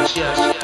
yes, yes.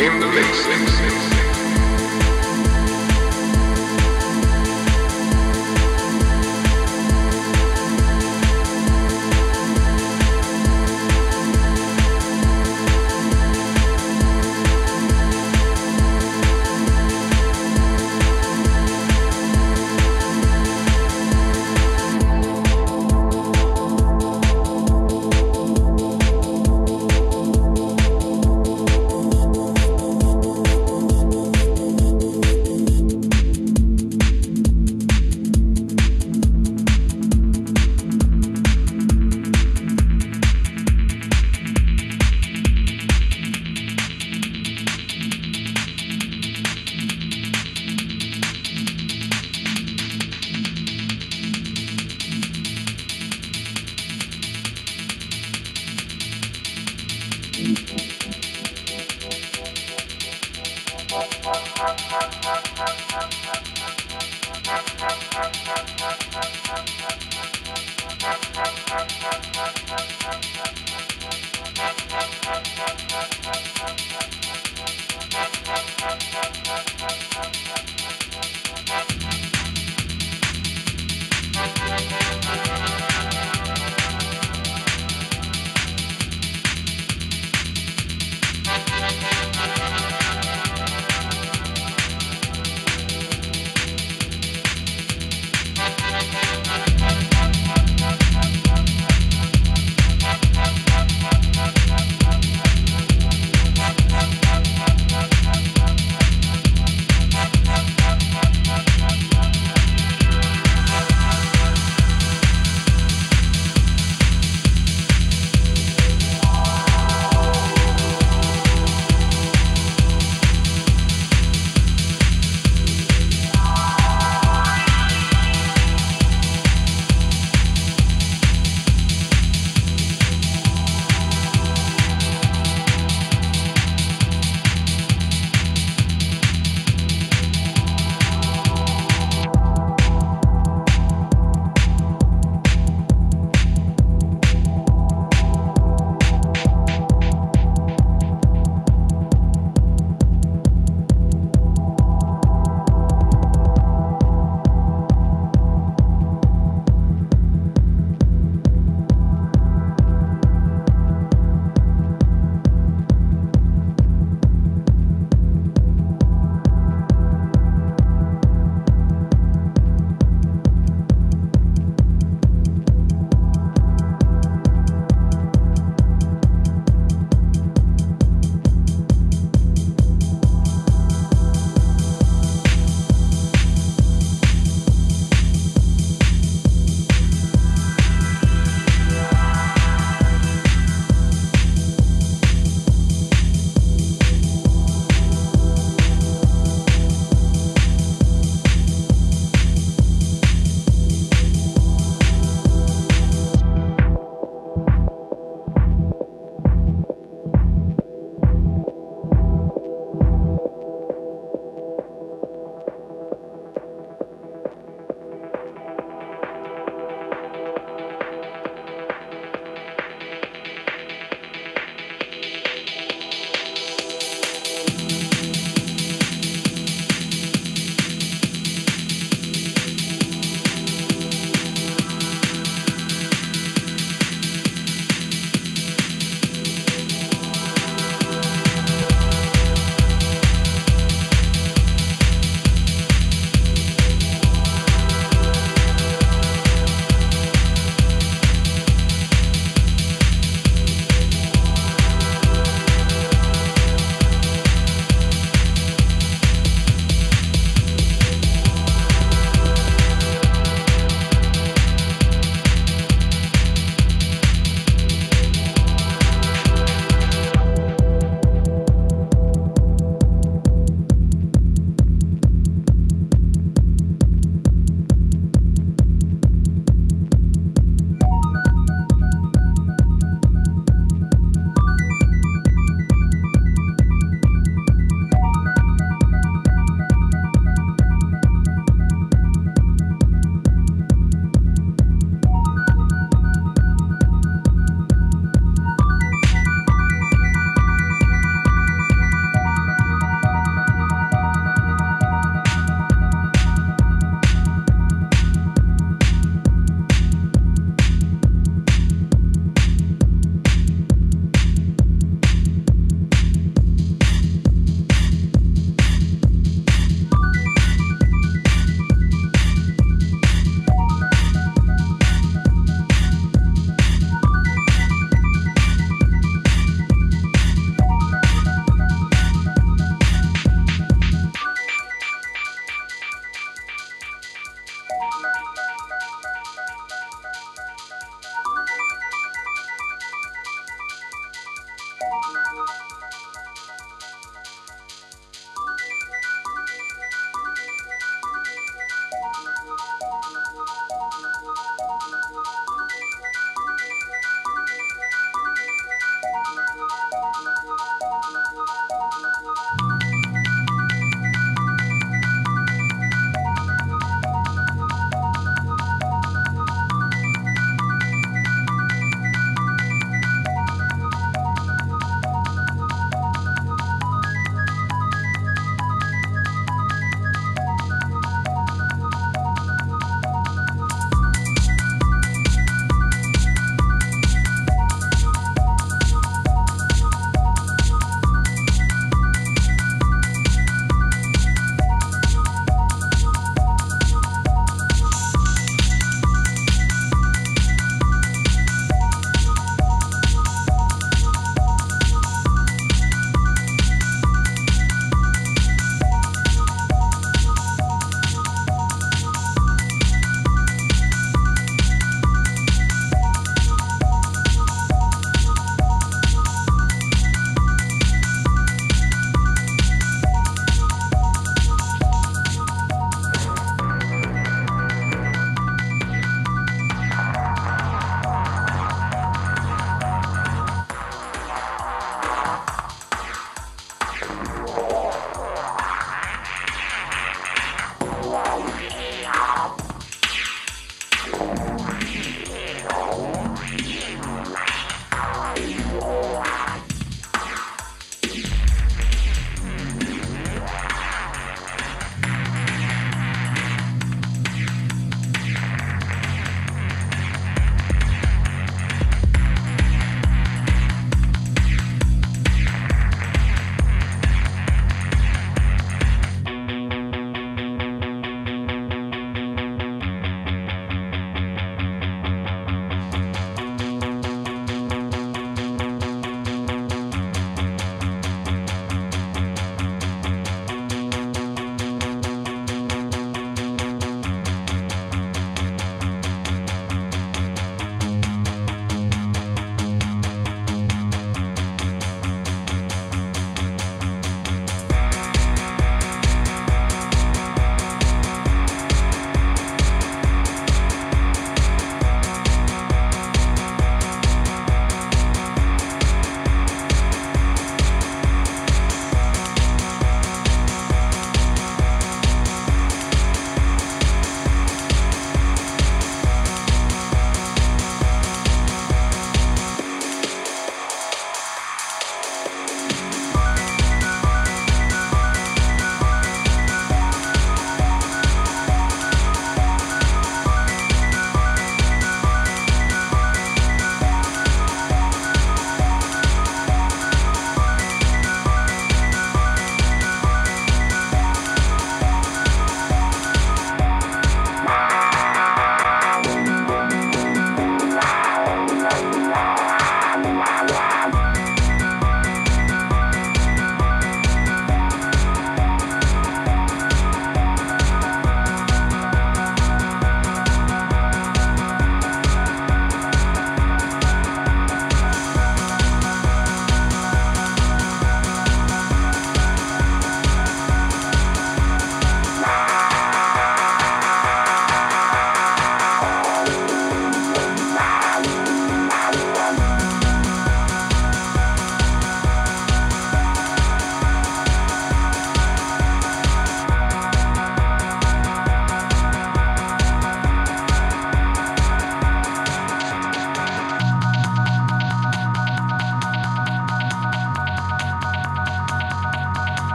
in the mix.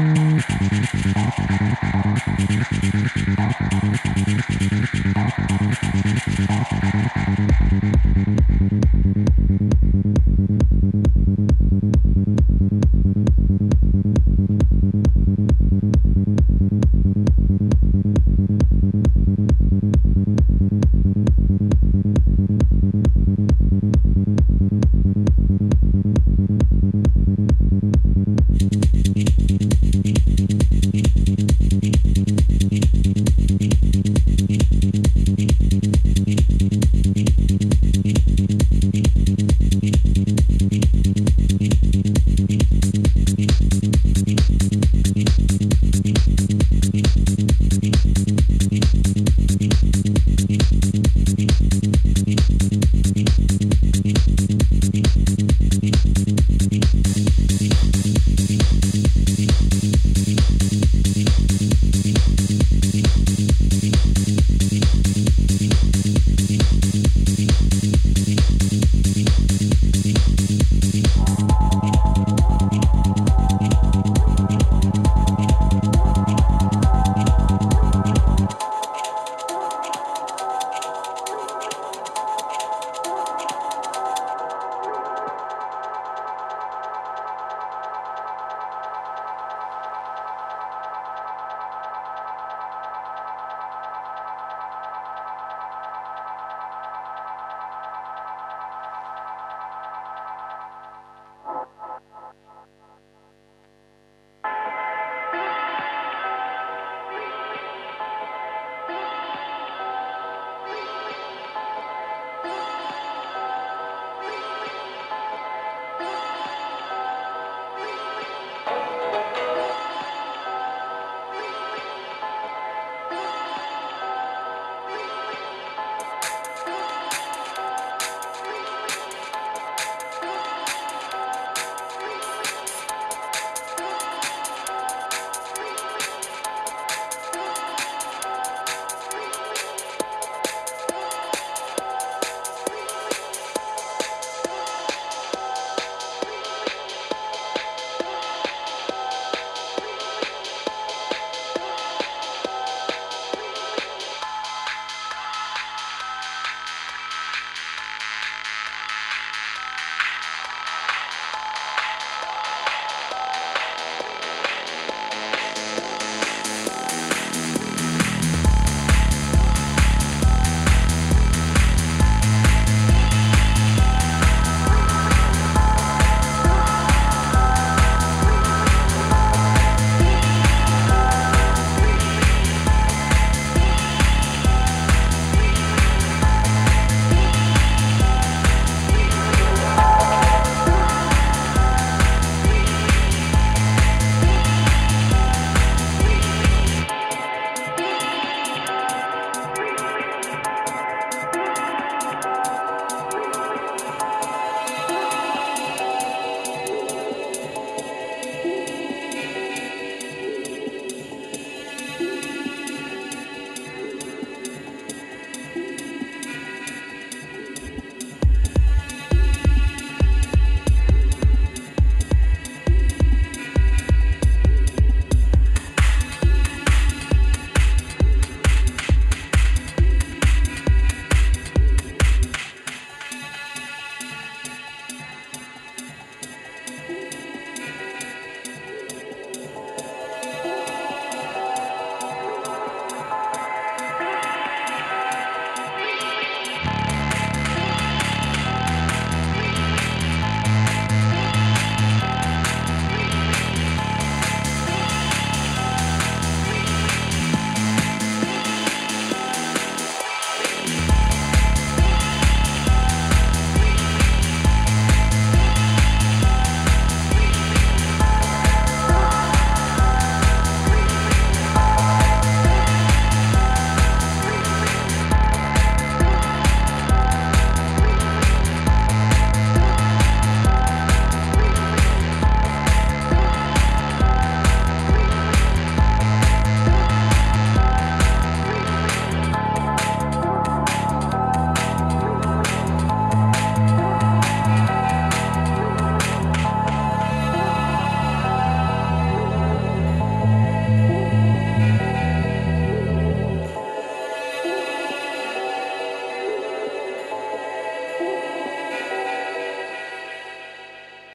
Thank